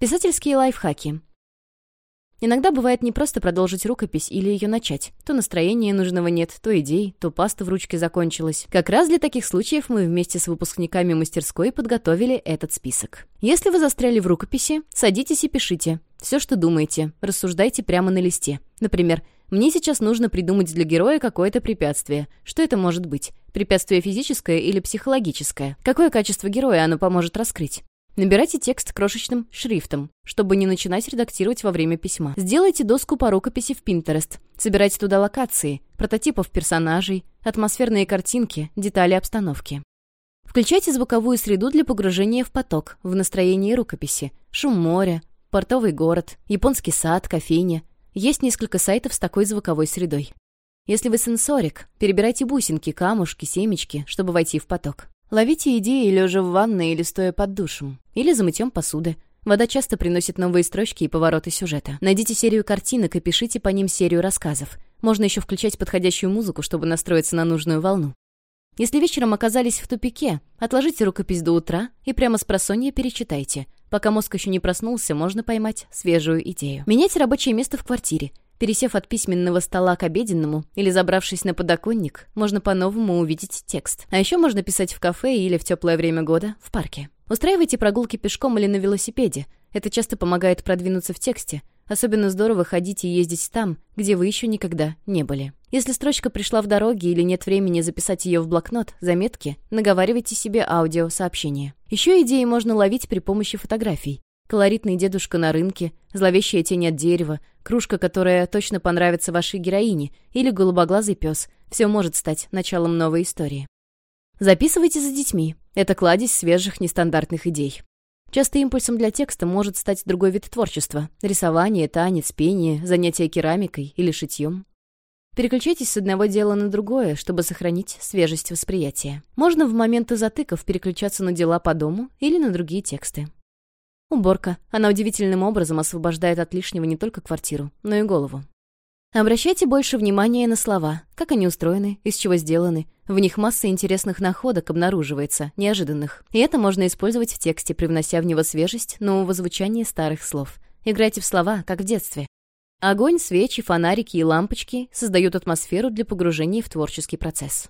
Писательские лайфхаки. Иногда бывает не просто продолжить рукопись или ее начать. То настроения нужного нет, то идей, то паста в ручке закончилась. Как раз для таких случаев мы вместе с выпускниками мастерской подготовили этот список. Если вы застряли в рукописи, садитесь и пишите. Все, что думаете, рассуждайте прямо на листе. Например, «Мне сейчас нужно придумать для героя какое-то препятствие. Что это может быть? Препятствие физическое или психологическое? Какое качество героя оно поможет раскрыть? Набирайте текст крошечным шрифтом, чтобы не начинать редактировать во время письма. Сделайте доску по рукописи в Pinterest. Собирайте туда локации, прототипов персонажей, атмосферные картинки, детали обстановки. Включайте звуковую среду для погружения в поток, в настроении рукописи. Шум моря, портовый город, японский сад, кофейня. Есть несколько сайтов с такой звуковой средой. Если вы сенсорик, перебирайте бусинки, камушки, семечки, чтобы войти в поток. Ловите идеи, лежа в ванной или стоя под душем. Или за мытьем посуды. Вода часто приносит новые строчки и повороты сюжета. Найдите серию картинок и пишите по ним серию рассказов. Можно еще включать подходящую музыку, чтобы настроиться на нужную волну. Если вечером оказались в тупике, отложите рукопись до утра и прямо с просонья перечитайте. Пока мозг еще не проснулся, можно поймать свежую идею. Меняйте рабочее место в квартире. Пересев от письменного стола к обеденному или забравшись на подоконник, можно по-новому увидеть текст. А еще можно писать в кафе или в теплое время года в парке. Устраивайте прогулки пешком или на велосипеде. Это часто помогает продвинуться в тексте. Особенно здорово ходить и ездить там, где вы еще никогда не были. Если строчка пришла в дороге или нет времени записать ее в блокнот, заметки, наговаривайте себе аудиосообщение. Еще идеи можно ловить при помощи фотографий колоритный дедушка на рынке, зловещая тень от дерева, кружка, которая точно понравится вашей героине, или голубоглазый пес. Все может стать началом новой истории. Записывайте за детьми. Это кладезь свежих нестандартных идей. Часто импульсом для текста может стать другой вид творчества — рисование, танец, пение, занятие керамикой или шитьем. Переключайтесь с одного дела на другое, чтобы сохранить свежесть восприятия. Можно в моменты затыков переключаться на дела по дому или на другие тексты. Уборка. Она удивительным образом освобождает от лишнего не только квартиру, но и голову. Обращайте больше внимания на слова, как они устроены, из чего сделаны. В них масса интересных находок обнаруживается, неожиданных. И это можно использовать в тексте, привнося в него свежесть нового звучания старых слов. Играйте в слова, как в детстве. Огонь, свечи, фонарики и лампочки создают атмосферу для погружения в творческий процесс.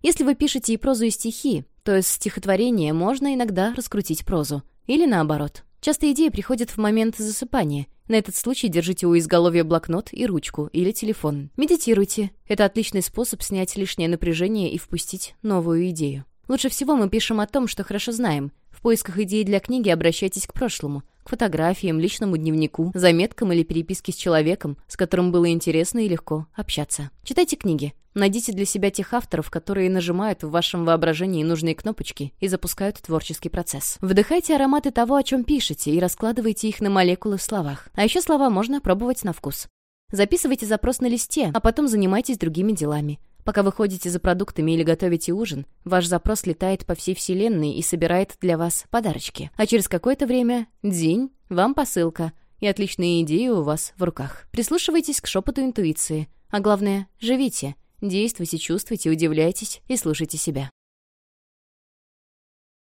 Если вы пишете и прозу, и стихи, то из стихотворения можно иногда раскрутить прозу. Или наоборот. Часто идеи приходят в момент засыпания. На этот случай держите у изголовья блокнот и ручку или телефон. Медитируйте. Это отличный способ снять лишнее напряжение и впустить новую идею. Лучше всего мы пишем о том, что хорошо знаем. В поисках идей для книги обращайтесь к прошлому к фотографиям, личному дневнику, заметкам или переписке с человеком, с которым было интересно и легко общаться. Читайте книги. Найдите для себя тех авторов, которые нажимают в вашем воображении нужные кнопочки и запускают творческий процесс. Вдыхайте ароматы того, о чем пишете, и раскладывайте их на молекулы в словах. А еще слова можно пробовать на вкус. Записывайте запрос на листе, а потом занимайтесь другими делами. Пока вы ходите за продуктами или готовите ужин, ваш запрос летает по всей вселенной и собирает для вас подарочки. А через какое-то время — день, вам посылка, и отличные идеи у вас в руках. Прислушивайтесь к шепоту интуиции. А главное — живите. Действуйте, чувствуйте, удивляйтесь и слушайте себя.